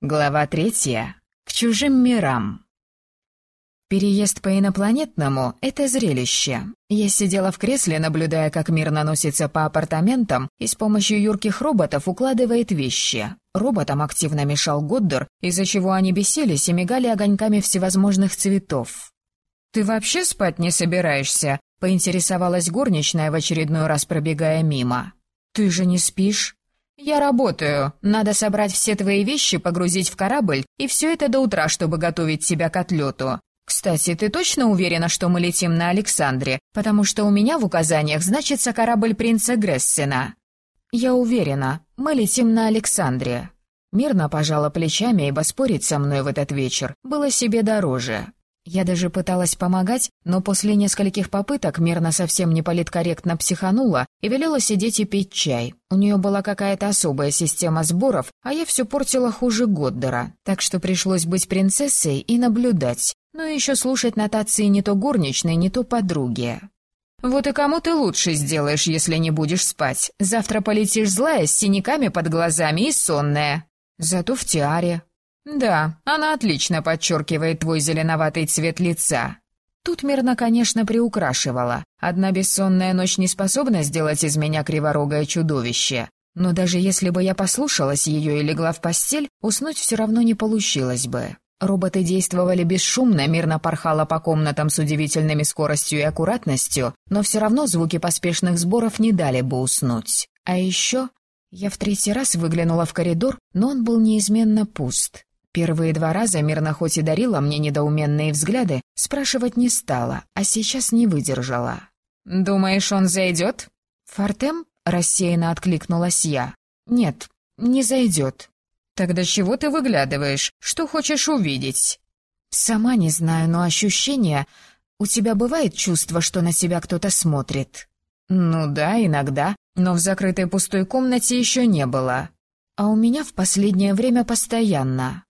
Глава третья. К чужим мирам. Переезд по инопланетному — это зрелище. Я сидела в кресле, наблюдая, как мир наносится по апартаментам и с помощью юрких роботов укладывает вещи. Роботам активно мешал Годдер, из-за чего они бесились и мигали огоньками всевозможных цветов. «Ты вообще спать не собираешься?» — поинтересовалась горничная в очередной раз, пробегая мимо. «Ты же не спишь?» «Я работаю. Надо собрать все твои вещи, погрузить в корабль, и все это до утра, чтобы готовить тебя к отлету. Кстати, ты точно уверена, что мы летим на Александре? Потому что у меня в указаниях значится корабль принца Грессена». «Я уверена. Мы летим на Александре». Мирно пожала плечами, ибо спорить со мной в этот вечер было себе дороже. Я даже пыталась помогать, но после нескольких попыток Мирна совсем не политкорректно психанула и велела сидеть и пить чай. У нее была какая-то особая система сборов, а я все портила хуже Годдера, так что пришлось быть принцессой и наблюдать, ну и еще слушать нотации не то горничной, не то подруги. «Вот и кому ты лучше сделаешь, если не будешь спать. Завтра полетишь злая, с синяками под глазами и сонная. Зато в тиаре, «Да, она отлично подчеркивает твой зеленоватый цвет лица». Тут мирно, конечно, приукрашивала. Одна бессонная ночь не способна сделать из меня криворогое чудовище. Но даже если бы я послушалась ее и легла в постель, уснуть все равно не получилось бы. Роботы действовали бесшумно, мирно порхала по комнатам с удивительными скоростью и аккуратностью, но все равно звуки поспешных сборов не дали бы уснуть. А еще я в третий раз выглянула в коридор, но он был неизменно пуст. Первые два раза мирно хоть и дарила мне недоуменные взгляды, спрашивать не стала, а сейчас не выдержала. «Думаешь, он зайдет?» «Фортем?» — рассеянно откликнулась я. «Нет, не зайдет». «Тогда чего ты выглядываешь? Что хочешь увидеть?» «Сама не знаю, но ощущение... У тебя бывает чувство, что на тебя кто-то смотрит?» «Ну да, иногда, но в закрытой пустой комнате еще не было. А у меня в последнее время постоянно.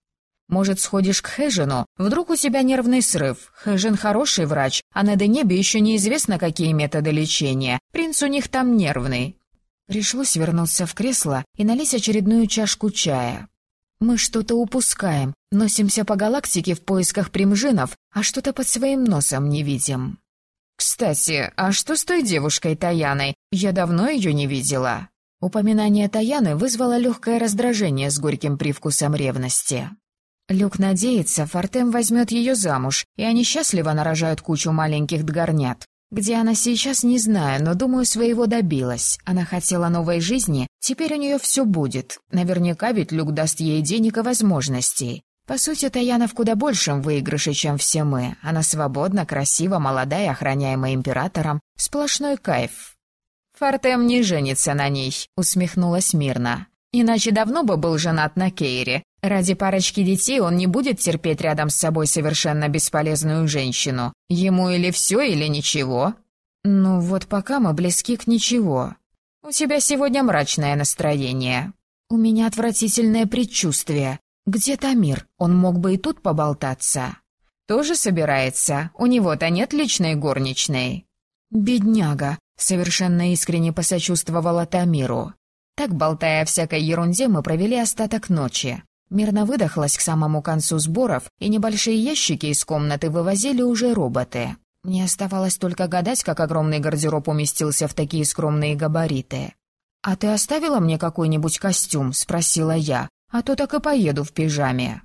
Может, сходишь к Хэжину? Вдруг у тебя нервный срыв. Хэжин хороший врач, а на Денебе еще неизвестно, какие методы лечения. Принц у них там нервный». Пришлось вернуться в кресло и налить очередную чашку чая. «Мы что-то упускаем, носимся по галактике в поисках примжинов, а что-то под своим носом не видим». «Кстати, а что с той девушкой Таяной? Я давно ее не видела». Упоминание Таяны вызвало легкое раздражение с горьким привкусом ревности. Люк надеется, Фортем возьмет ее замуж, и они счастливо нарожают кучу маленьких дгорнят. Где она сейчас, не знаю, но, думаю, своего добилась. Она хотела новой жизни, теперь у нее все будет. Наверняка ведь Люк даст ей денег и возможностей. По сути, Таяна в куда большем выигрыше, чем все мы. Она свободна, красива, молодая, охраняемая императором. Сплошной кайф. «Фортем не женится на ней», — усмехнулась мирно. «Иначе давно бы был женат на Кейре. Ради парочки детей он не будет терпеть рядом с собой совершенно бесполезную женщину. Ему или все, или ничего. Ну вот пока мы близки к ничего. У тебя сегодня мрачное настроение. У меня отвратительное предчувствие. Где Тамир? Он мог бы и тут поболтаться. Тоже собирается? У него-то нет личной горничной. Бедняга, совершенно искренне посочувствовала Тамиру. Так, болтая о всякой ерунде, мы провели остаток ночи. Мирно выдохлась к самому концу сборов, и небольшие ящики из комнаты вывозили уже роботы. Мне оставалось только гадать, как огромный гардероб уместился в такие скромные габариты. «А ты оставила мне какой-нибудь костюм?» — спросила я. «А то так и поеду в пижаме».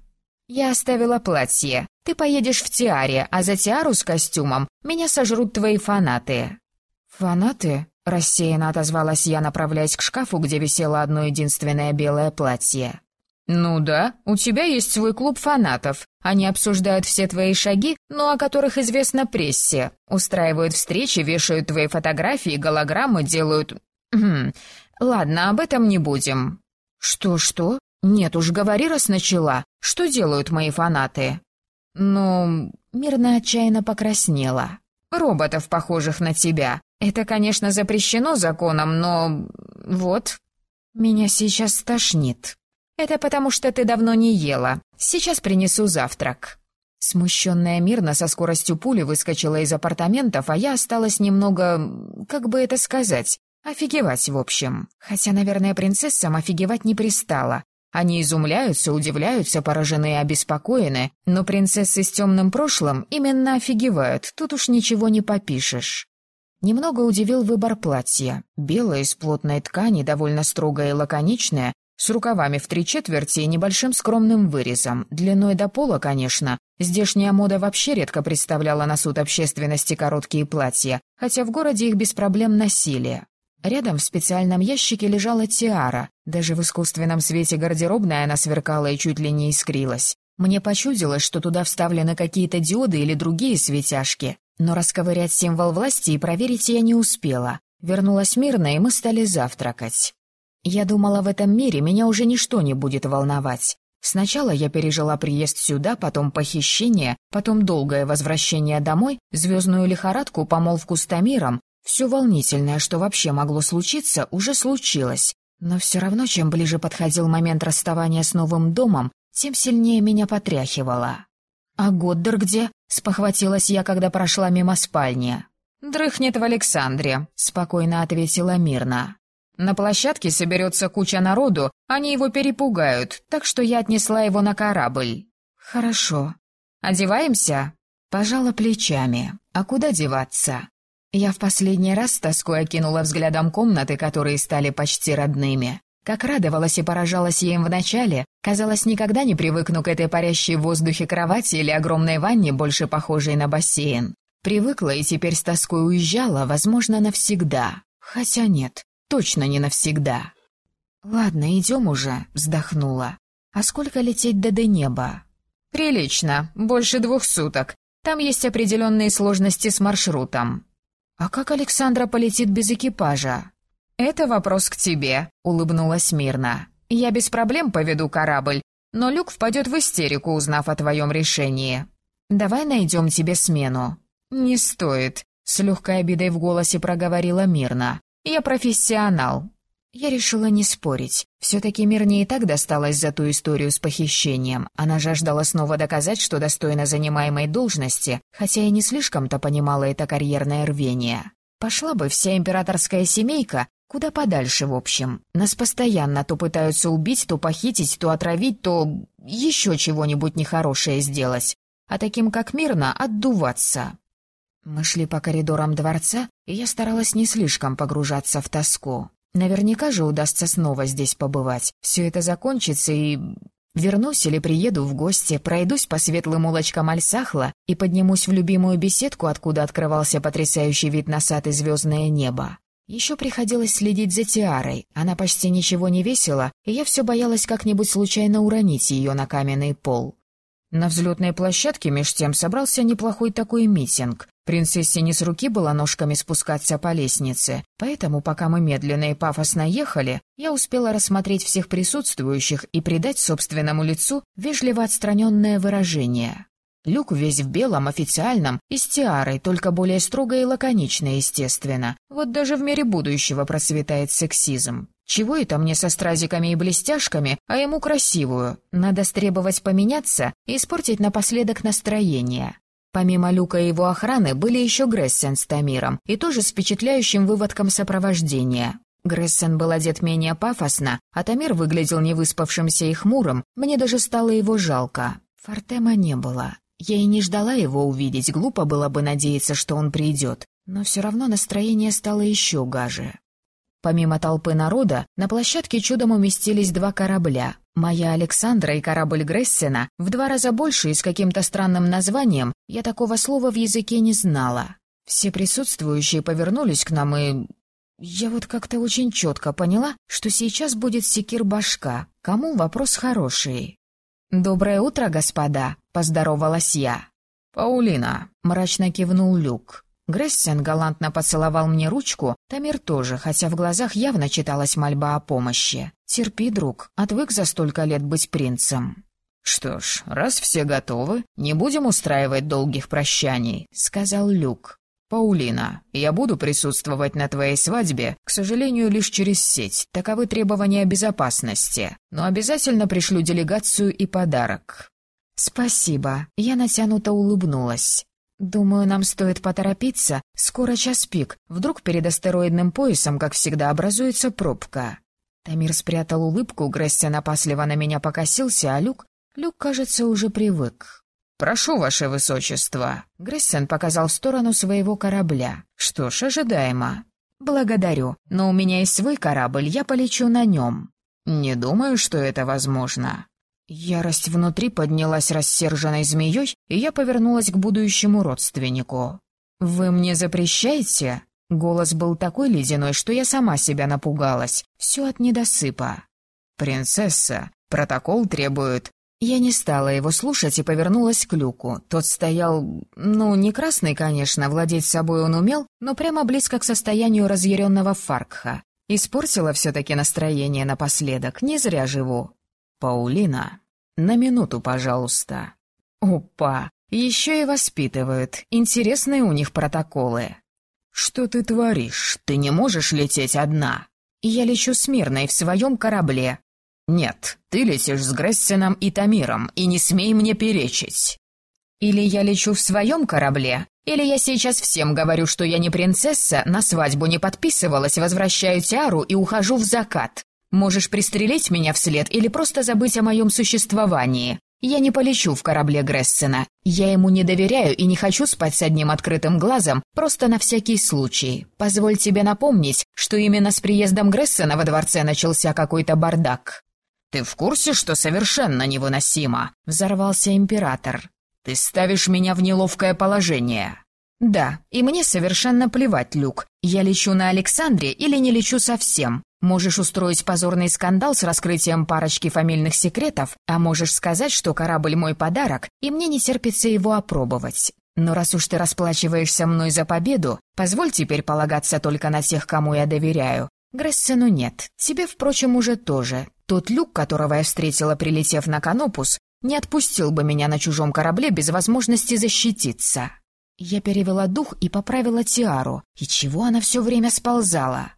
«Я оставила платье. Ты поедешь в тиаре, а за тиару с костюмом меня сожрут твои фанаты». «Фанаты?» — рассеянно отозвалась я, направляясь к шкафу, где висело одно единственное белое платье. «Ну да, у тебя есть свой клуб фанатов. Они обсуждают все твои шаги, но о которых известно прессе. Устраивают встречи, вешают твои фотографии, голограммы делают... Хм. Ладно, об этом не будем». «Что-что? Нет уж, говори, раз начала. Что делают мои фанаты?» «Ну...» Мирно отчаянно покраснела. «Роботов, похожих на тебя. Это, конечно, запрещено законом, но... вот...» «Меня сейчас стошнит». «Это потому, что ты давно не ела. Сейчас принесу завтрак». Смущенная мирно со скоростью пули выскочила из апартаментов, а я осталась немного... как бы это сказать... Офигевать, в общем. Хотя, наверное, принцессам офигевать не пристало. Они изумляются, удивляются, поражены и обеспокоены, но принцессы с темным прошлым именно офигевают, тут уж ничего не попишешь. Немного удивил выбор платья. Белое из плотной ткани, довольно строгое и лаконичное, с рукавами в три четверти и небольшим скромным вырезом, длиной до пола, конечно. Здешняя мода вообще редко представляла на суд общественности короткие платья, хотя в городе их без проблем носили. Рядом в специальном ящике лежала тиара. Даже в искусственном свете гардеробная она сверкала и чуть ли не искрилась. Мне почудилось, что туда вставлены какие-то диоды или другие светяшки. Но расковырять символ власти и проверить я не успела. Вернулась мирно, и мы стали завтракать. Я думала, в этом мире меня уже ничто не будет волновать. Сначала я пережила приезд сюда, потом похищение, потом долгое возвращение домой, звездную лихорадку, помолвку с Тамиром, все волнительное, что вообще могло случиться, уже случилось. Но все равно, чем ближе подходил момент расставания с новым домом, тем сильнее меня потряхивало. «А Годдер где?» — спохватилась я, когда прошла мимо спальни. «Дрыхнет в Александре», — спокойно ответила мирно. «На площадке соберется куча народу, они его перепугают, так что я отнесла его на корабль». «Хорошо. Одеваемся?» Пожала плечами. «А куда деваться?» Я в последний раз с тоской окинула взглядом комнаты, которые стали почти родными. Как радовалась и поражалась я им вначале, казалось, никогда не привыкну к этой парящей в воздухе кровати или огромной ванне, больше похожей на бассейн. Привыкла и теперь с тоской уезжала, возможно, навсегда. Хотя нет, точно не навсегда. «Ладно, идем уже», — вздохнула. «А сколько лететь до до неба?» «Прилично, больше двух суток. Там есть определенные сложности с маршрутом». «А как Александра полетит без экипажа?» «Это вопрос к тебе», — улыбнулась мирно. «Я без проблем поведу корабль, но Люк впадет в истерику, узнав о твоем решении. Давай найдем тебе смену». «Не стоит», — с легкой обидой в голосе проговорила мирно. «Я профессионал, я решила не спорить. Все-таки Мирне и так досталось за ту историю с похищением. Она жаждала снова доказать, что достойна занимаемой должности, хотя и не слишком-то понимала это карьерное рвение. Пошла бы вся императорская семейка куда подальше, в общем. Нас постоянно то пытаются убить, то похитить, то отравить, то еще чего-нибудь нехорошее сделать. А таким, как Мирно, отдуваться. Мы шли по коридорам дворца, и я старалась не слишком погружаться в тоску. Наверняка же удастся снова здесь побывать. Все это закончится и... Вернусь или приеду в гости, пройдусь по светлым улочкам Альсахла и поднимусь в любимую беседку, откуда открывался потрясающий вид на сад и звездное небо. Еще приходилось следить за Тиарой. Она почти ничего не весила, и я все боялась как-нибудь случайно уронить ее на каменный пол. На взлетной площадке меж тем собрался неплохой такой митинг. Принцессе не с руки было ножками спускаться по лестнице, поэтому, пока мы медленно и пафосно ехали, я успела рассмотреть всех присутствующих и придать собственному лицу вежливо отстраненное выражение. Люк весь в белом, официальном и с тиарой, только более строго и лаконично, естественно. Вот даже в мире будущего процветает сексизм. Чего это мне со стразиками и блестяшками, а ему красивую? Надо стребовать поменяться и испортить напоследок настроение. Помимо Люка и его охраны были еще Грессен с Тамиром, и тоже с впечатляющим выводком сопровождения. Грессен был одет менее пафосно, а Тамир выглядел невыспавшимся и хмурым, мне даже стало его жалко. Фортема не было. Я и не ждала его увидеть, глупо было бы надеяться, что он придет. Но все равно настроение стало еще гаже. Помимо толпы народа, на площадке чудом уместились два корабля. Моя Александра и корабль Грессена в два раза больше и с каким-то странным названием, я такого слова в языке не знала. Все присутствующие повернулись к нам и... Я вот как-то очень четко поняла, что сейчас будет секир-башка. Кому вопрос хороший? «Доброе утро, господа», — поздоровалась я. «Паулина», — мрачно кивнул Люк. Грессен галантно поцеловал мне ручку, Тамир тоже, хотя в глазах явно читалась мольба о помощи. «Терпи, друг, отвык за столько лет быть принцем». «Что ж, раз все готовы, не будем устраивать долгих прощаний», — сказал Люк. «Паулина, я буду присутствовать на твоей свадьбе, к сожалению, лишь через сеть, таковы требования безопасности, но обязательно пришлю делегацию и подарок». «Спасибо», — я натянуто улыбнулась. «Думаю, нам стоит поторопиться. Скоро час пик. Вдруг перед астероидным поясом, как всегда, образуется пробка». Тамир спрятал улыбку, Грессен опасливо на меня покосился, а Люк... Люк, кажется, уже привык. «Прошу, ваше высочество!» Грессен показал в сторону своего корабля. «Что ж, ожидаемо». «Благодарю, но у меня есть свой корабль, я полечу на нем». «Не думаю, что это возможно». Ярость внутри поднялась рассерженной змеей, и я повернулась к будущему родственнику. «Вы мне запрещаете?» Голос был такой ледяной, что я сама себя напугалась. Все от недосыпа. «Принцесса, протокол требует...» Я не стала его слушать и повернулась к люку. Тот стоял... Ну, не красный, конечно, владеть собой он умел, но прямо близко к состоянию разъяренного фаркха. Испортила все-таки настроение напоследок, не зря живу. «Паулина, на минуту, пожалуйста». «Опа! Еще и воспитывают. Интересные у них протоколы». «Что ты творишь? Ты не можешь лететь одна?» «Я лечу с Мирной в своем корабле». «Нет, ты летишь с Грессеном и Тамиром, и не смей мне перечить». «Или я лечу в своем корабле, или я сейчас всем говорю, что я не принцесса, на свадьбу не подписывалась, возвращаю тиару и ухожу в закат. Можешь пристрелить меня вслед или просто забыть о моем существовании. Я не полечу в корабле Грессена. Я ему не доверяю и не хочу спать с одним открытым глазом, просто на всякий случай. Позволь тебе напомнить, что именно с приездом Грессена во дворце начался какой-то бардак». «Ты в курсе, что совершенно невыносимо?» — взорвался император. «Ты ставишь меня в неловкое положение». «Да, и мне совершенно плевать, Люк. Я лечу на Александре или не лечу совсем. Можешь устроить позорный скандал с раскрытием парочки фамильных секретов, а можешь сказать, что корабль мой подарок, и мне не терпится его опробовать. Но раз уж ты расплачиваешься мной за победу, позволь теперь полагаться только на тех, кому я доверяю. Грессену нет, тебе, впрочем, уже тоже. Тот люк, которого я встретила, прилетев на Канопус, не отпустил бы меня на чужом корабле без возможности защититься. Я перевела дух и поправила тиару, и чего она все время сползала?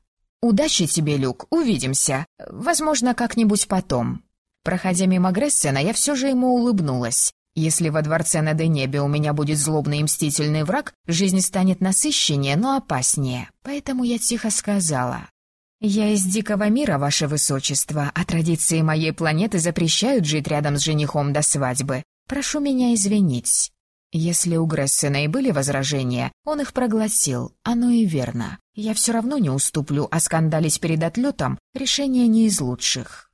«Удачи тебе, Люк, увидимся. Возможно, как-нибудь потом». Проходя мимо Грессена, я все же ему улыбнулась. Если во дворце на Денебе у меня будет злобный и мстительный враг, жизнь станет насыщеннее, но опаснее. Поэтому я тихо сказала. «Я из дикого мира, ваше высочество, а традиции моей планеты запрещают жить рядом с женихом до свадьбы. Прошу меня извинить». Если у Грессена и были возражения, он их прогласил, оно и верно. Я все равно не уступлю, а скандалить перед отлетом — решение не из лучших.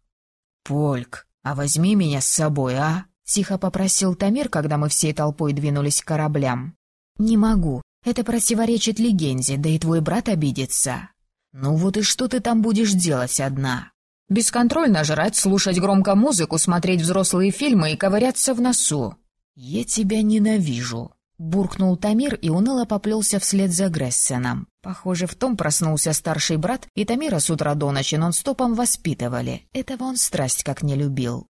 «Польк, а возьми меня с собой, а?» — тихо попросил Тамир, когда мы всей толпой двинулись к кораблям. «Не могу. Это противоречит легенде, да и твой брат обидится». «Ну вот и что ты там будешь делать одна?» «Бесконтрольно жрать, слушать громко музыку, смотреть взрослые фильмы и ковыряться в носу. «Я тебя ненавижу», — буркнул Тамир и уныло поплелся вслед за Грессеном. Похоже, в том проснулся старший брат, и Тамира с утра до ночи нон-стопом воспитывали. Этого он страсть как не любил.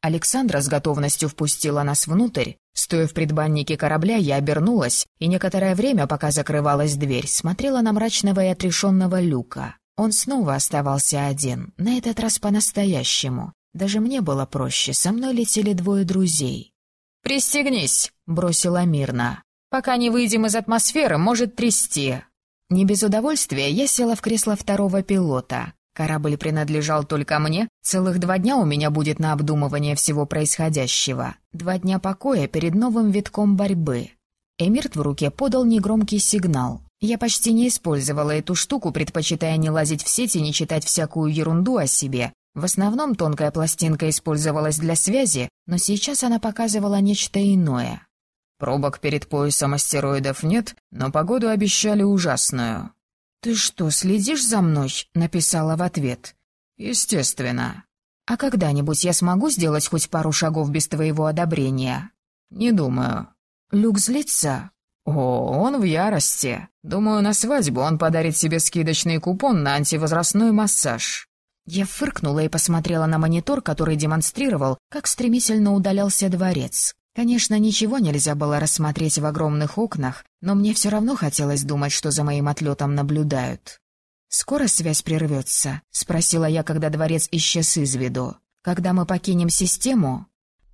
Александра с готовностью впустила нас внутрь. Стоя в предбаннике корабля, я обернулась, и некоторое время, пока закрывалась дверь, смотрела на мрачного и отрешенного люка. Он снова оставался один, на этот раз по-настоящему. Даже мне было проще, со мной летели двое друзей. «Пристегнись», — бросила мирно. «Пока не выйдем из атмосферы, может трясти». Не без удовольствия я села в кресло второго пилота. Корабль принадлежал только мне. Целых два дня у меня будет на обдумывание всего происходящего. Два дня покоя перед новым витком борьбы. Эмирт в руке подал негромкий сигнал. Я почти не использовала эту штуку, предпочитая не лазить в сети, не читать всякую ерунду о себе, в основном тонкая пластинка использовалась для связи, но сейчас она показывала нечто иное. Пробок перед поясом астероидов нет, но погоду обещали ужасную. «Ты что, следишь за мной?» — написала в ответ. «Естественно». «А когда-нибудь я смогу сделать хоть пару шагов без твоего одобрения?» «Не думаю». «Люк злится?» «О, он в ярости. Думаю, на свадьбу он подарит себе скидочный купон на антивозрастной массаж». Я фыркнула и посмотрела на монитор, который демонстрировал, как стремительно удалялся дворец. Конечно, ничего нельзя было рассмотреть в огромных окнах, но мне все равно хотелось думать, что за моим отлетом наблюдают. «Скоро связь прервется?» — спросила я, когда дворец исчез из виду. «Когда мы покинем систему?»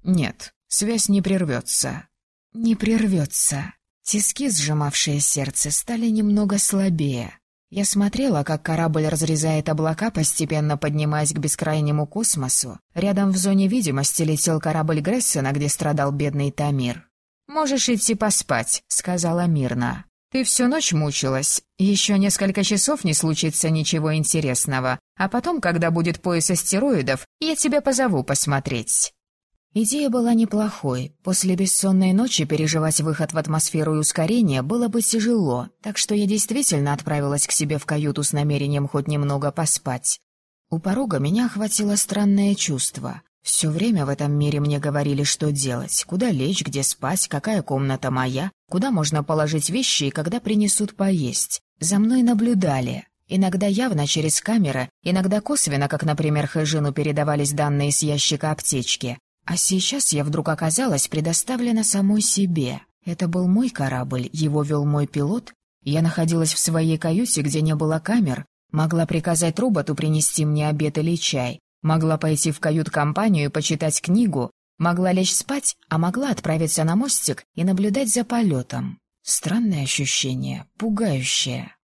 «Нет, связь не прервется». «Не прервется». Тиски, сжимавшие сердце, стали немного слабее. Я смотрела, как корабль разрезает облака, постепенно поднимаясь к бескрайнему космосу. Рядом в зоне видимости летел корабль Грессена, где страдал бедный Тамир. «Можешь идти поспать», — сказала мирно. «Ты всю ночь мучилась. Еще несколько часов не случится ничего интересного. А потом, когда будет пояс астероидов, я тебя позову посмотреть». Идея была неплохой. После бессонной ночи переживать выход в атмосферу и ускорение было бы тяжело, так что я действительно отправилась к себе в каюту с намерением хоть немного поспать. У порога меня охватило странное чувство. Все время в этом мире мне говорили, что делать, куда лечь, где спать, какая комната моя, куда можно положить вещи и когда принесут поесть. За мной наблюдали. Иногда явно через камеры, иногда косвенно, как, например, Хэжину передавались данные с ящика аптечки. А сейчас я вдруг оказалась предоставлена самой себе. Это был мой корабль, его вел мой пилот. Я находилась в своей каюте, где не было камер, могла приказать роботу принести мне обед или чай, могла пойти в кают-компанию и почитать книгу, могла лечь спать, а могла отправиться на мостик и наблюдать за полетом. Странное ощущение, пугающее.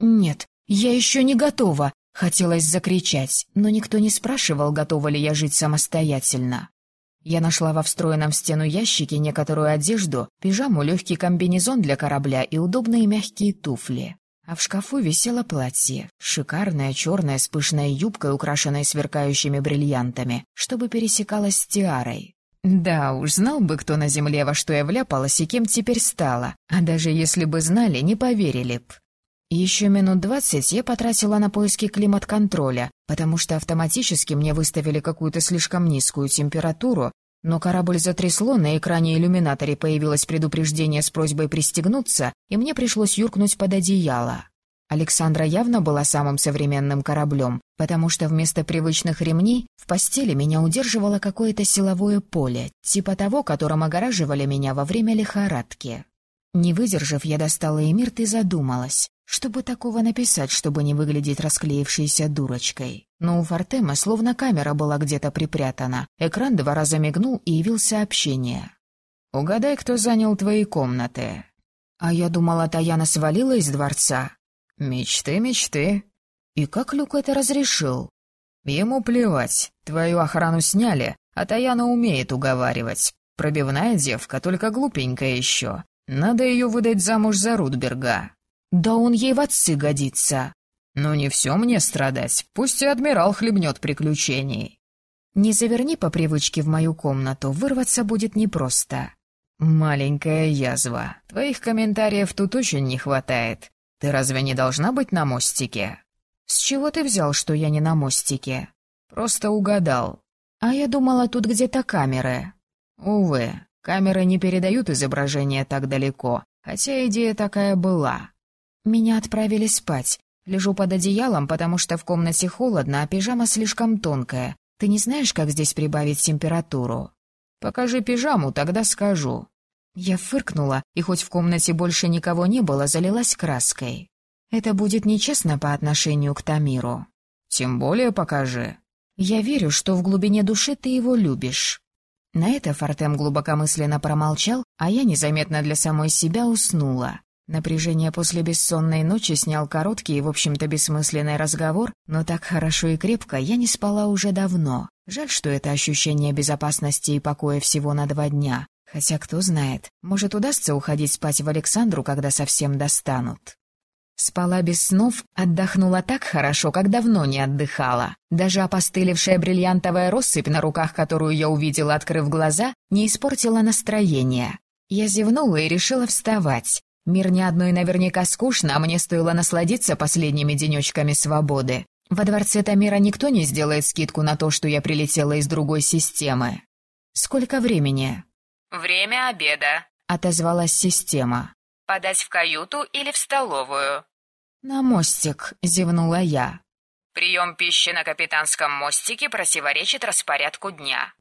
«Нет, я еще не готова!» — хотелось закричать, но никто не спрашивал, готова ли я жить самостоятельно. Я нашла во встроенном в стену ящике некоторую одежду, пижаму, легкий комбинезон для корабля и удобные мягкие туфли. А в шкафу висело платье, шикарное черное с пышной юбкой, украшенной сверкающими бриллиантами, чтобы пересекалось с тиарой. Да уж, знал бы кто на земле, во что я вляпалась и кем теперь стала, а даже если бы знали, не поверили б. Еще минут двадцать я потратила на поиски климат-контроля, потому что автоматически мне выставили какую-то слишком низкую температуру, но корабль затрясло, на экране иллюминаторе появилось предупреждение с просьбой пристегнуться, и мне пришлось юркнуть под одеяло. Александра явно была самым современным кораблем, потому что вместо привычных ремней в постели меня удерживало какое-то силовое поле, типа того, которым огораживали меня во время лихорадки. Не выдержав, я достала Эмирт и задумалась. Чтобы такого написать, чтобы не выглядеть расклеившейся дурочкой. Но у Фортема словно камера была где-то припрятана. Экран два раза мигнул и явил сообщение. «Угадай, кто занял твои комнаты». А я думала, Таяна свалила из дворца. «Мечты, мечты». И как Люк это разрешил? Ему плевать. Твою охрану сняли, а Таяна умеет уговаривать. Пробивная девка, только глупенькая еще. Надо ее выдать замуж за Рудберга. Да он ей в отцы годится. Но не все мне страдать, пусть и адмирал хлебнет приключений. Не заверни по привычке в мою комнату, вырваться будет непросто. Маленькая язва, твоих комментариев тут очень не хватает. Ты разве не должна быть на мостике? С чего ты взял, что я не на мостике? Просто угадал. А я думала, тут где-то камеры. Увы, камеры не передают изображение так далеко, хотя идея такая была. Меня отправили спать. Лежу под одеялом, потому что в комнате холодно, а пижама слишком тонкая. Ты не знаешь, как здесь прибавить температуру? Покажи пижаму, тогда скажу. Я фыркнула, и хоть в комнате больше никого не было, залилась краской. Это будет нечестно по отношению к Тамиру. Тем более покажи. Я верю, что в глубине души ты его любишь. На это Фортем глубокомысленно промолчал, а я незаметно для самой себя уснула. Напряжение после бессонной ночи снял короткий и, в общем-то, бессмысленный разговор, но так хорошо и крепко я не спала уже давно. Жаль, что это ощущение безопасности и покоя всего на два дня. Хотя, кто знает, может, удастся уходить спать в Александру, когда совсем достанут. Спала без снов, отдохнула так хорошо, как давно не отдыхала. Даже опостылевшая бриллиантовая россыпь на руках, которую я увидела, открыв глаза, не испортила настроение. Я зевнула и решила вставать. Мир ни одной наверняка скучно, а мне стоило насладиться последними денечками свободы. Во дворце Тамира никто не сделает скидку на то, что я прилетела из другой системы. Сколько времени? Время обеда, отозвалась система. Подать в каюту или в столовую? На мостик, зевнула я. Прием пищи на капитанском мостике противоречит распорядку дня.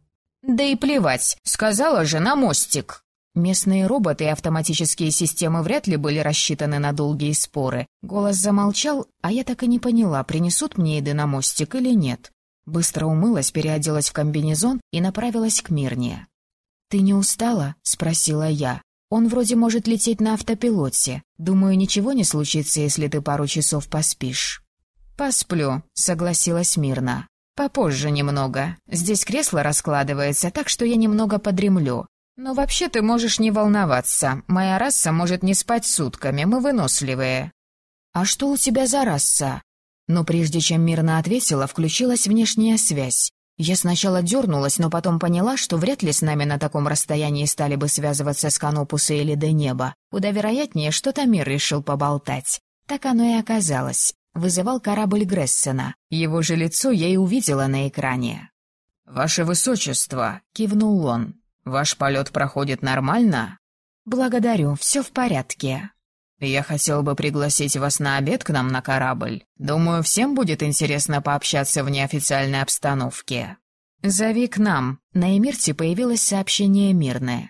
Да и плевать, сказала же на мостик. Местные роботы и автоматические системы вряд ли были рассчитаны на долгие споры. Голос замолчал, а я так и не поняла, принесут мне еды на мостик или нет. Быстро умылась, переоделась в комбинезон и направилась к Мирне. «Ты не устала?» — спросила я. Он вроде может лететь на автопилоте. Думаю, ничего не случится, если ты пару часов поспишь». «Посплю», — согласилась мирно. «Попозже немного. Здесь кресло раскладывается, так что я немного подремлю. Но вообще ты можешь не волноваться. Моя раса может не спать сутками, мы выносливые». «А что у тебя за раса?» Но прежде чем мирно ответила, включилась внешняя связь. Я сначала дернулась, но потом поняла, что вряд ли с нами на таком расстоянии стали бы связываться с Канопуса или до неба. Куда вероятнее, что Тамир решил поболтать. Так оно и оказалось. Вызывал корабль Грессена. Его же лицо я и увидела на экране. «Ваше Высочество», — кивнул он, — «ваш полет проходит нормально?» «Благодарю, все в порядке». «Я хотел бы пригласить вас на обед к нам на корабль. Думаю, всем будет интересно пообщаться в неофициальной обстановке». «Зови к нам». На Эмирте появилось сообщение мирное.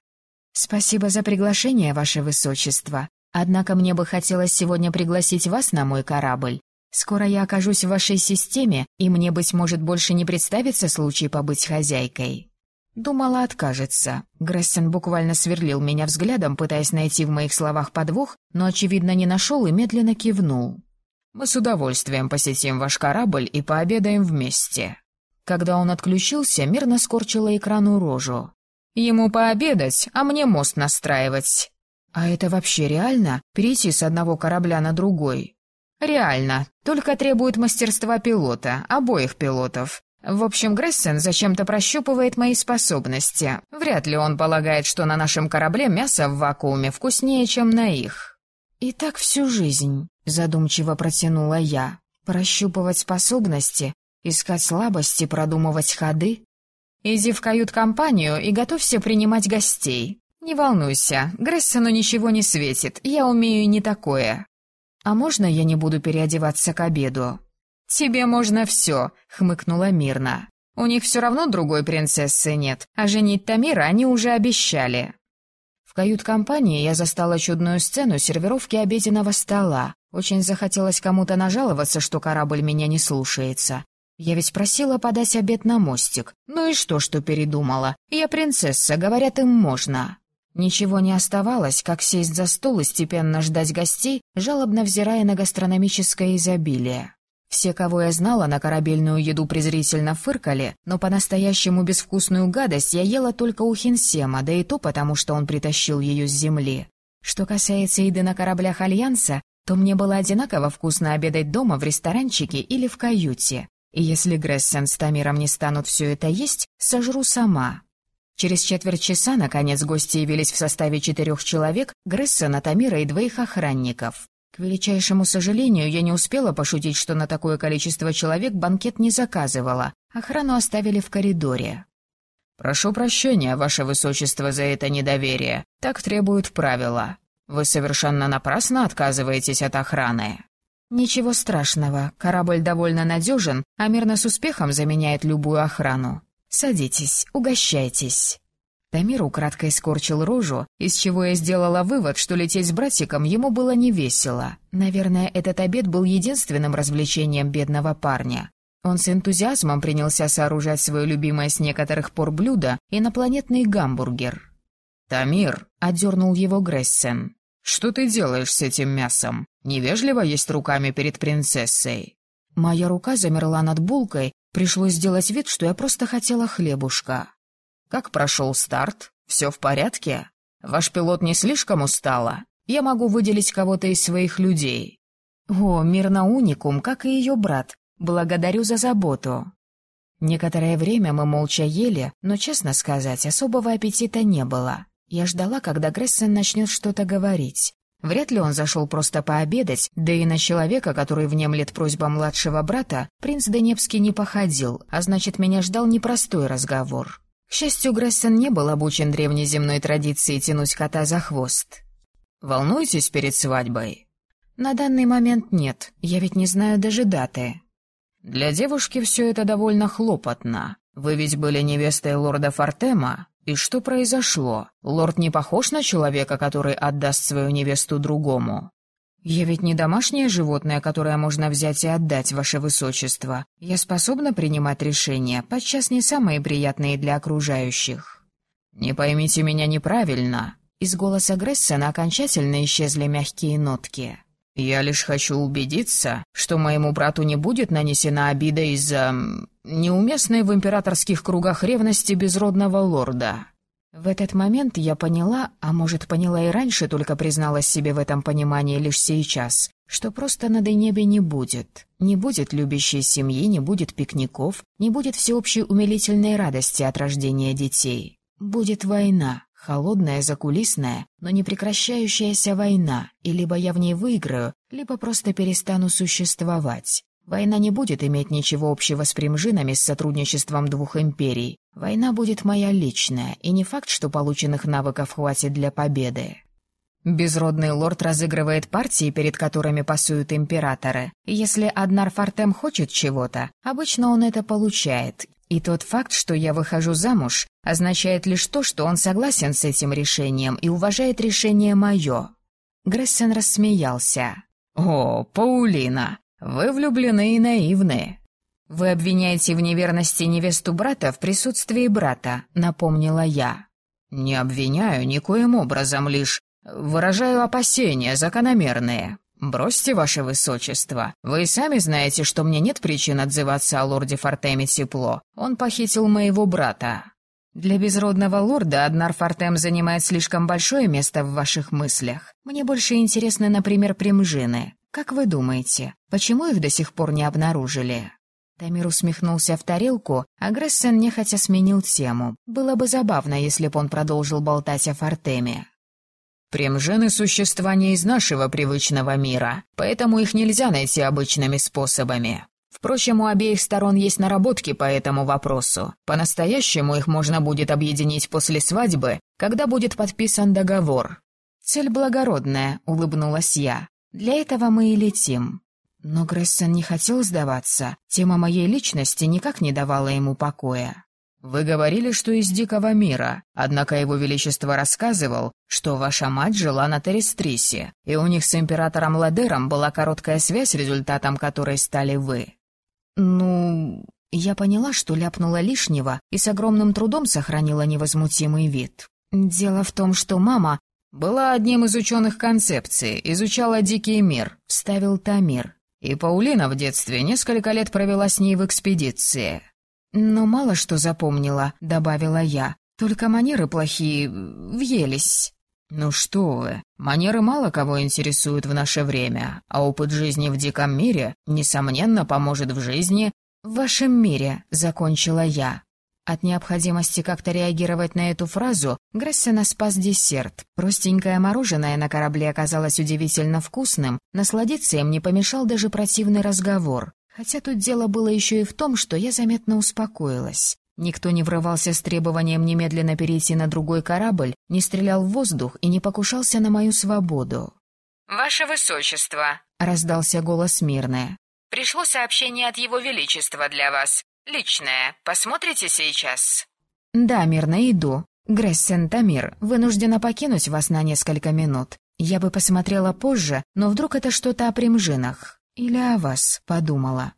«Спасибо за приглашение, Ваше Высочество. Однако мне бы хотелось сегодня пригласить вас на мой корабль. Скоро я окажусь в вашей системе, и мне, быть может, больше не представится случай побыть хозяйкой». Думала, откажется. Грессен буквально сверлил меня взглядом, пытаясь найти в моих словах подвох, но, очевидно, не нашел и медленно кивнул. «Мы с удовольствием посетим ваш корабль и пообедаем вместе». Когда он отключился, мирно скорчила экрану рожу. «Ему пообедать, а мне мост настраивать». «А это вообще реально? Перейти с одного корабля на другой?» «Реально. Только требует мастерства пилота, обоих пилотов. В общем, Грессен зачем-то прощупывает мои способности. Вряд ли он полагает, что на нашем корабле мясо в вакууме вкуснее, чем на их». «И так всю жизнь», — задумчиво протянула я. «Прощупывать способности, искать слабости, продумывать ходы». «Иди в кают-компанию и готовься принимать гостей. Не волнуйся, Грессену ничего не светит, я умею не такое». «А можно я не буду переодеваться к обеду?» «Тебе можно все», — хмыкнула мирно. «У них все равно другой принцессы нет, а женить Тамира они уже обещали». В кают-компании я застала чудную сцену сервировки обеденного стола. Очень захотелось кому-то нажаловаться, что корабль меня не слушается. Я ведь просила подать обед на мостик. Ну и что, что передумала? Я принцесса, говорят, им можно. Ничего не оставалось, как сесть за стол и степенно ждать гостей, жалобно взирая на гастрономическое изобилие. Все, кого я знала, на корабельную еду презрительно фыркали, но по-настоящему безвкусную гадость я ела только у Хинсема, да и то потому, что он притащил ее с земли. Что касается еды на кораблях Альянса, то мне было одинаково вкусно обедать дома, в ресторанчике или в каюте. И если Грессен с Тамиром не станут все это есть, сожру сама. Через четверть часа, наконец, гости явились в составе четырех человек, Грессена, Тамира и двоих охранников. К величайшему сожалению, я не успела пошутить, что на такое количество человек банкет не заказывала. Охрану оставили в коридоре. «Прошу прощения, ваше высочество, за это недоверие. Так требуют правила. Вы совершенно напрасно отказываетесь от охраны». «Ничего страшного. Корабль довольно надежен, а мирно с успехом заменяет любую охрану. Садитесь, угощайтесь». Тамир украдкой скорчил рожу, из чего я сделала вывод, что лететь с братиком ему было невесело. Наверное, этот обед был единственным развлечением бедного парня. Он с энтузиазмом принялся сооружать свое любимое с некоторых пор блюдо — инопланетный гамбургер. «Тамир!» — одернул его Грессен. «Что ты делаешь с этим мясом? Невежливо есть руками перед принцессой». Моя рука замерла над булкой, пришлось сделать вид, что я просто хотела хлебушка. Как прошел старт? Все в порядке? Ваш пилот не слишком устала? Я могу выделить кого-то из своих людей». «О, мирно уникум, как и ее брат. Благодарю за заботу». Некоторое время мы молча ели, но, честно сказать, особого аппетита не было. Я ждала, когда Грессен начнет что-то говорить. Вряд ли он зашел просто пообедать, да и на человека, который внемлет просьбам младшего брата, принц Денепский не походил, а значит, меня ждал непростой разговор. К счастью, Грессен не был обучен древней земной традиции тянуть кота за хвост. «Волнуетесь перед свадьбой?» «На данный момент нет, я ведь не знаю даже даты». «Для девушки все это довольно хлопотно. Вы ведь были невестой лорда Фортема. И что произошло? Лорд не похож на человека, который отдаст свою невесту другому?» «Я ведь не домашнее животное, которое можно взять и отдать, ваше высочество. Я способна принимать решения, подчас не самые приятные для окружающих». «Не поймите меня неправильно. Из голоса Грессена окончательно исчезли мягкие нотки. «Я лишь хочу убедиться, что моему брату не будет нанесена обида из-за... неуместной в императорских кругах ревности безродного лорда». В этот момент я поняла, а может, поняла и раньше, только призналась себе в этом понимании лишь сейчас, что просто на Денебе не будет. Не будет любящей семьи, не будет пикников, не будет всеобщей умилительной радости от рождения детей. Будет война, холодная, закулисная, но не прекращающаяся война, и либо я в ней выиграю, либо просто перестану существовать. Война не будет иметь ничего общего с примжинами с сотрудничеством двух империй. Война будет моя личная, и не факт, что полученных навыков хватит для победы. Безродный лорд разыгрывает партии, перед которыми пасуют императоры. Если Аднар Фартем хочет чего-то, обычно он это получает. И тот факт, что я выхожу замуж, означает лишь то, что он согласен с этим решением и уважает решение мое. Грессен рассмеялся. «О, Паулина, вы влюблены и наивны». «Вы обвиняете в неверности невесту брата в присутствии брата», — напомнила я. «Не обвиняю никоим образом, лишь Выражаю опасения закономерные. Бросьте, ваше высочество. Вы сами знаете, что мне нет причин отзываться о лорде Фортеме тепло. Он похитил моего брата. Для безродного лорда Аднар Фортем занимает слишком большое место в ваших мыслях. Мне больше интересны, например, примжины. Как вы думаете, почему их до сих пор не обнаружили?» Тамир усмехнулся в тарелку, а Грессен нехотя сменил тему. Было бы забавно, если бы он продолжил болтать о Фортеме. Примжены — существа не из нашего привычного мира, поэтому их нельзя найти обычными способами. Впрочем, у обеих сторон есть наработки по этому вопросу. По-настоящему их можно будет объединить после свадьбы, когда будет подписан договор. «Цель благородная», — улыбнулась я. «Для этого мы и летим». Но Грессон не хотел сдаваться. Тема моей личности никак не давала ему покоя. «Вы говорили, что из дикого мира, однако его величество рассказывал, что ваша мать жила на Терестрисе, и у них с императором Ладером была короткая связь, результатом которой стали вы». «Ну...» Я поняла, что ляпнула лишнего и с огромным трудом сохранила невозмутимый вид. «Дело в том, что мама...» «Была одним из ученых концепции, изучала дикий мир», — вставил Тамир. «И Паулина в детстве несколько лет провела с ней в экспедиции». «Но мало что запомнила», — добавила я. «Только манеры плохие... въелись». «Ну что вы, манеры мало кого интересуют в наше время, а опыт жизни в диком мире, несомненно, поможет в жизни...» «В вашем мире», — закончила я. От необходимости как-то реагировать на эту фразу Грессена спас десерт. Простенькое мороженое на корабле оказалось удивительно вкусным, насладиться им не помешал даже противный разговор. Хотя тут дело было еще и в том, что я заметно успокоилась. Никто не врывался с требованием немедленно перейти на другой корабль, не стрелял в воздух и не покушался на мою свободу. «Ваше Высочество», — раздался голос мирное. «Пришло сообщение от Его Величества для вас. Личное. Посмотрите сейчас?» «Да, мирно, иду. Грессен Тамир, вынуждена покинуть вас на несколько минут. Я бы посмотрела позже, но вдруг это что-то о примжинах». «Или о вас», — подумала.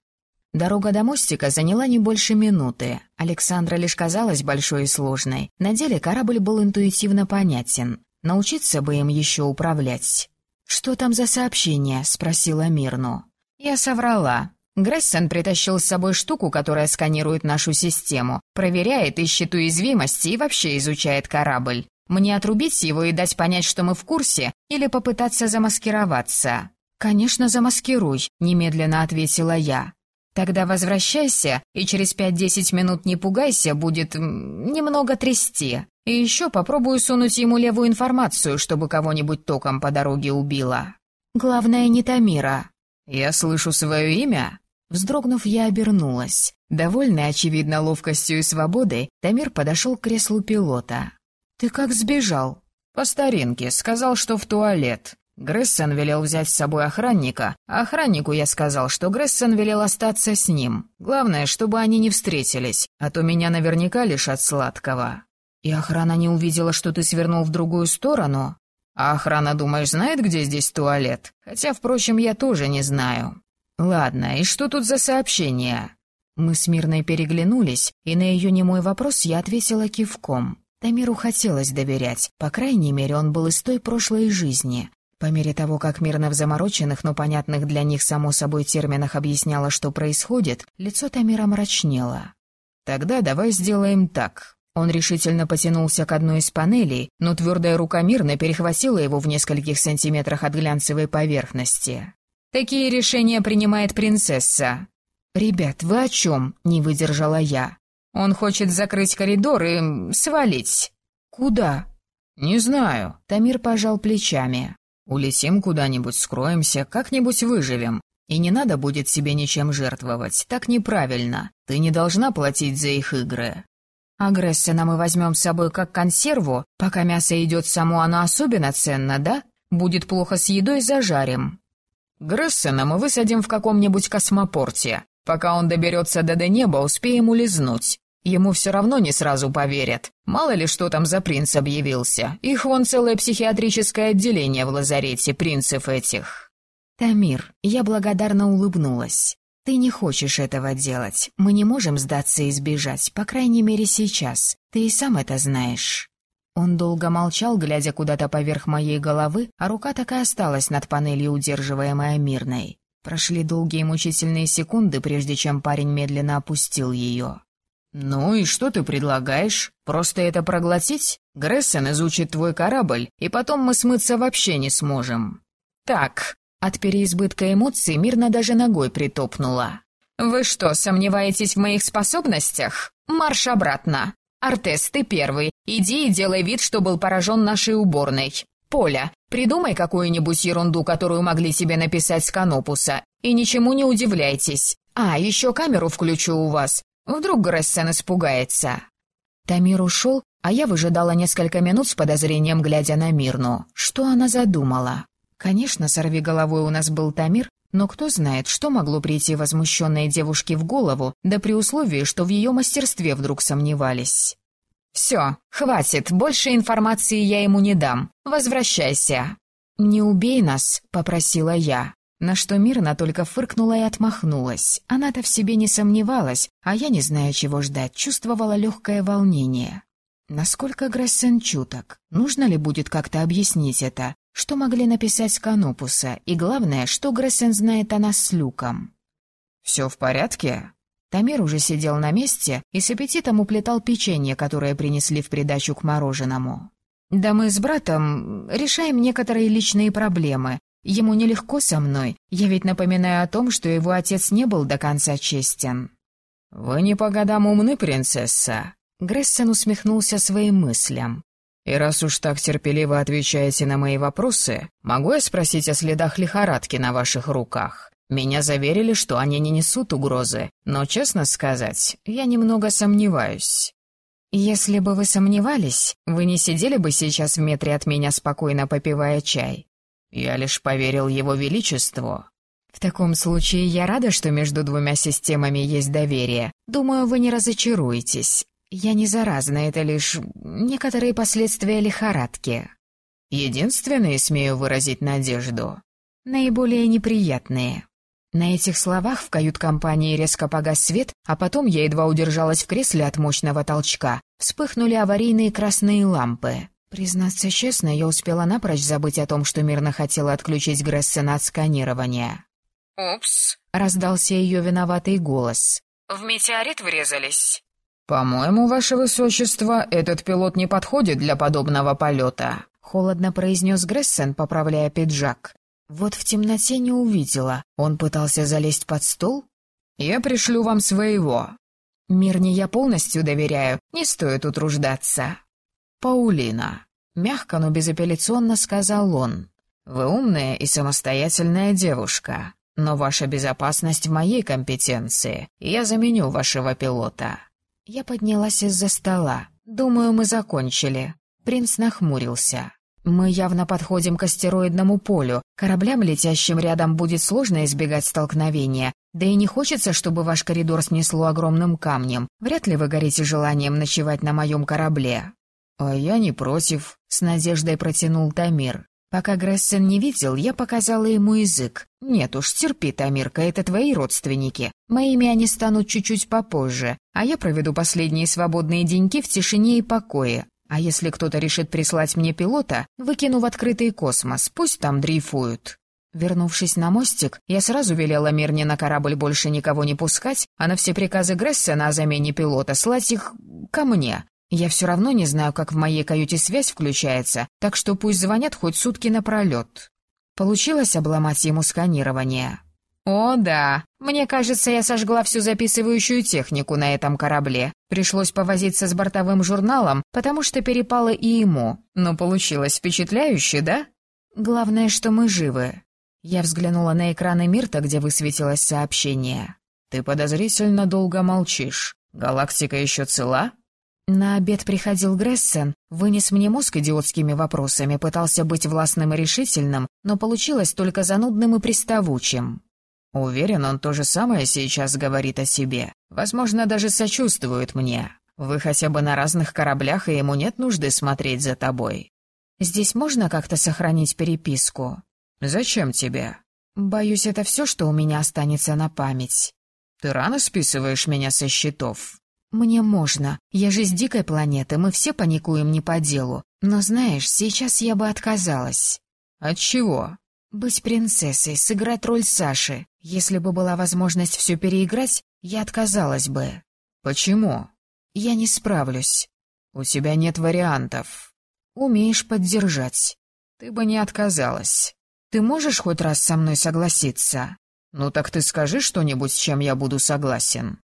Дорога до мостика заняла не больше минуты. Александра лишь казалась большой и сложной. На деле корабль был интуитивно понятен. Научиться бы им еще управлять. «Что там за сообщение?» — спросила Мирну. «Я соврала. Грессен притащил с собой штуку, которая сканирует нашу систему, проверяет, ищет уязвимости и вообще изучает корабль. Мне отрубить его и дать понять, что мы в курсе, или попытаться замаскироваться?» «Конечно, замаскируй», — немедленно ответила я. «Тогда возвращайся, и через пять-десять минут не пугайся, будет немного трясти. И еще попробую сунуть ему левую информацию, чтобы кого-нибудь током по дороге убило». «Главное, не Тамира». «Я слышу свое имя?» Вздрогнув, я обернулась. Довольный, очевидно, ловкостью и свободой, Тамир подошел к креслу пилота. «Ты как сбежал?» «По старинке. Сказал, что в туалет. Грессен велел взять с собой охранника, а охраннику я сказал, что Грессен велел остаться с ним. Главное, чтобы они не встретились, а то меня наверняка лишат сладкого. И охрана не увидела, что ты свернул в другую сторону? А охрана, думаешь, знает, где здесь туалет? Хотя, впрочем, я тоже не знаю. Ладно, и что тут за сообщение? Мы с Мирной переглянулись, и на ее немой вопрос я ответила кивком. Тамиру хотелось доверять, по крайней мере, он был из той прошлой жизни. По мере того, как мирно в замороченных, но понятных для них само собой терминах объясняла, что происходит, лицо Тамира мрачнело. «Тогда давай сделаем так». Он решительно потянулся к одной из панелей, но твердая рука мирно перехватила его в нескольких сантиметрах от глянцевой поверхности. «Такие решения принимает принцесса». «Ребят, вы о чем?» — не выдержала я. «Он хочет закрыть коридор и свалить». «Куда?» «Не знаю». Тамир пожал плечами. Улетим куда-нибудь, скроемся, как-нибудь выживем. И не надо будет себе ничем жертвовать, так неправильно. Ты не должна платить за их игры. А Грессена мы возьмем с собой как консерву, пока мясо идет само, оно особенно ценно, да? Будет плохо с едой, зажарим. Грессена мы высадим в каком-нибудь космопорте. Пока он доберется до до неба, успеем улизнуть. Ему все равно не сразу поверят. Мало ли, что там за принц объявился. Их вон целое психиатрическое отделение в лазарете, принцев этих. Тамир, я благодарно улыбнулась. Ты не хочешь этого делать. Мы не можем сдаться и сбежать, по крайней мере сейчас. Ты и сам это знаешь. Он долго молчал, глядя куда-то поверх моей головы, а рука так и осталась над панелью, удерживаемая мирной. Прошли долгие мучительные секунды, прежде чем парень медленно опустил ее. «Ну и что ты предлагаешь? Просто это проглотить? Грессен изучит твой корабль, и потом мы смыться вообще не сможем». «Так». От переизбытка эмоций мирно даже ногой притопнула. «Вы что, сомневаетесь в моих способностях? Марш обратно. Артес, ты первый. Иди и делай вид, что был поражен нашей уборной. Поля, придумай какую-нибудь ерунду, которую могли тебе написать с Канопуса, и ничему не удивляйтесь. А, еще камеру включу у вас. Вдруг Грессен испугается. Тамир ушел, а я выжидала несколько минут с подозрением, глядя на Мирну. Что она задумала? Конечно, сорви головой у нас был Тамир, но кто знает, что могло прийти возмущенной девушке в голову, да при условии, что в ее мастерстве вдруг сомневались. «Все, хватит, больше информации я ему не дам. Возвращайся». «Не убей нас», — попросила я. На что Мирна только фыркнула и отмахнулась. Она-то в себе не сомневалась, а я, не зная, чего ждать, чувствовала легкое волнение. Насколько Грессен чуток? Нужно ли будет как-то объяснить это? Что могли написать Канопуса? И главное, что Грессен знает о нас с Люком? «Все в порядке?» Тамир уже сидел на месте и с аппетитом уплетал печенье, которое принесли в придачу к мороженому. «Да мы с братом решаем некоторые личные проблемы. Ему нелегко со мной, я ведь напоминаю о том, что его отец не был до конца честен». «Вы не по годам умны, принцесса», — Грессен усмехнулся своим мыслям. «И раз уж так терпеливо отвечаете на мои вопросы, могу я спросить о следах лихорадки на ваших руках? Меня заверили, что они не несут угрозы, но, честно сказать, я немного сомневаюсь». «Если бы вы сомневались, вы не сидели бы сейчас в метре от меня, спокойно попивая чай. Я лишь поверил его величеству. В таком случае я рада, что между двумя системами есть доверие. Думаю, вы не разочаруетесь. Я не заразна, это лишь некоторые последствия лихорадки. Единственные, смею выразить надежду. Наиболее неприятные. На этих словах в кают-компании резко погас свет, а потом я едва удержалась в кресле от мощного толчка. Вспыхнули аварийные красные лампы. Признаться честно, я успела напрочь забыть о том, что мирно хотела отключить Грессена от сканирования. «Упс», — раздался ее виноватый голос. «В метеорит врезались?» «По-моему, ваше высочество, этот пилот не подходит для подобного полета», — холодно произнес Грессен, поправляя пиджак. Вот в темноте не увидела. Он пытался залезть под стол? «Я пришлю вам своего». «Мирне я полностью доверяю, не стоит утруждаться». «Паулина», — мягко, но безапелляционно сказал он, — «вы умная и самостоятельная девушка, но ваша безопасность в моей компетенции, я заменю вашего пилота». Я поднялась из-за стола. «Думаю, мы закончили». Принц нахмурился. «Мы явно подходим к астероидному полю. Кораблям, летящим рядом, будет сложно избегать столкновения. Да и не хочется, чтобы ваш коридор снесло огромным камнем. Вряд ли вы горите желанием ночевать на моем корабле». «А я не против», — с надеждой протянул Тамир. Пока Грессен не видел, я показала ему язык. «Нет уж, терпи, Тамирка, это твои родственники. Моими они станут чуть-чуть попозже, а я проведу последние свободные деньки в тишине и покое. А если кто-то решит прислать мне пилота, выкину в открытый космос, пусть там дрейфуют. Вернувшись на мостик, я сразу велела Мирне на корабль больше никого не пускать, а на все приказы Грессена о замене пилота слать их ко мне. Я все равно не знаю, как в моей каюте связь включается, так что пусть звонят хоть сутки напролет. Получилось обломать ему сканирование. «О, да. Мне кажется, я сожгла всю записывающую технику на этом корабле. Пришлось повозиться с бортовым журналом, потому что перепало и ему. Но получилось впечатляюще, да? Главное, что мы живы». Я взглянула на экраны Мирта, где высветилось сообщение. «Ты подозрительно долго молчишь. Галактика еще цела?» На обед приходил Грессен, вынес мне мозг идиотскими вопросами, пытался быть властным и решительным, но получилось только занудным и приставучим. Уверен, он то же самое сейчас говорит о себе. Возможно, даже сочувствует мне. Вы хотя бы на разных кораблях, и ему нет нужды смотреть за тобой. Здесь можно как-то сохранить переписку? Зачем тебе? Боюсь, это все, что у меня останется на память. Ты рано списываешь меня со счетов. Мне можно. Я же с дикой планеты, мы все паникуем не по делу. Но знаешь, сейчас я бы отказалась. От чего? Быть принцессой, сыграть роль Саши. Если бы была возможность все переиграть, я отказалась бы. Почему? Я не справлюсь. У тебя нет вариантов. Умеешь поддержать. Ты бы не отказалась. Ты можешь хоть раз со мной согласиться? Ну так ты скажи что-нибудь, с чем я буду согласен.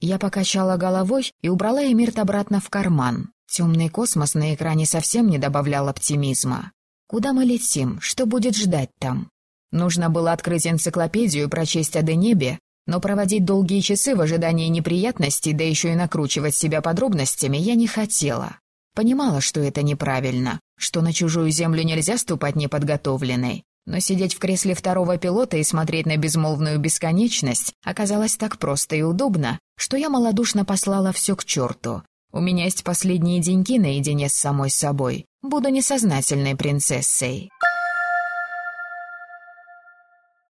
Я покачала головой и убрала Эмирт обратно в карман. Темный космос на экране совсем не добавлял оптимизма. Куда мы летим? Что будет ждать там? Нужно было открыть энциклопедию, прочесть о Денебе, но проводить долгие часы в ожидании неприятностей, да еще и накручивать себя подробностями, я не хотела. Понимала, что это неправильно, что на чужую землю нельзя ступать неподготовленной. Но сидеть в кресле второго пилота и смотреть на безмолвную бесконечность оказалось так просто и удобно, что я малодушно послала все к черту. У меня есть последние деньки наедине с самой собой. Буду несознательной принцессой.